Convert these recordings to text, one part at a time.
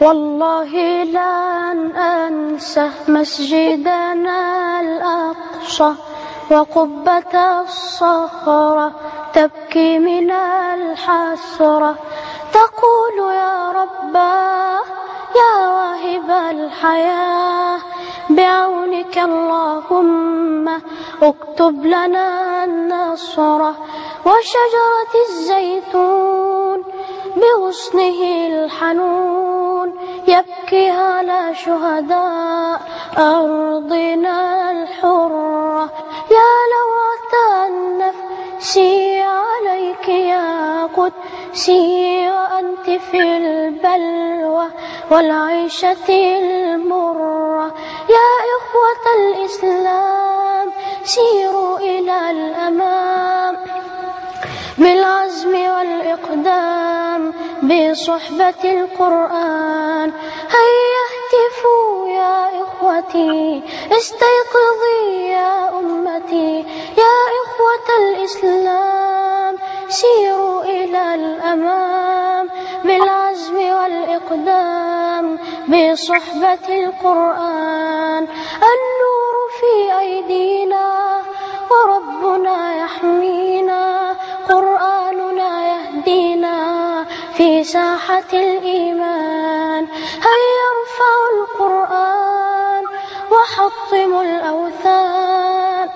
والله لن أنسى مسجدنا الأقصى وقبة الصخرة تبكي من الحسرة. تقول يا رباه يا واهب الحياة بعونك اللهم اكتب لنا النصر. وشجرة الزيتون بغصنه الحنون يبكي على شهداء أرضنا الحرة. يا لوعة النفس عليك يا قدسي وأنت في البلوى والعيشة المرة. يا إخوة الإسلام سيروا إلى الأمام بالعزم والإقدام بصحبة القرآن. إخوتي استيقظي يا أمتي يا إخوة الإسلام سيروا إلى الأمام بالعزم والإقدام بصحبة القرآن النور في أيدينا وربنا يحمينا قرآننا يهدينا في ساحة الإيمان. هيا وحطموا الأوثان.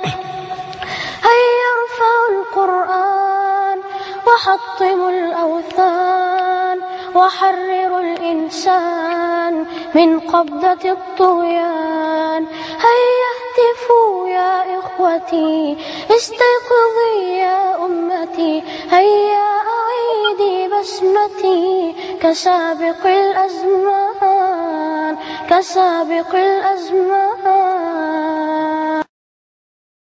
هيا ارفعوا القرآن؟ وحطموا الأوثان. وحرروا الإنسان من قبضة الطغيان. هيا اهتفوا يا إخوتي؟ استيقظي يا أمتي. هيا أعيدي بسمتي؟ كسابق الأزمان. كسابق الأزمان.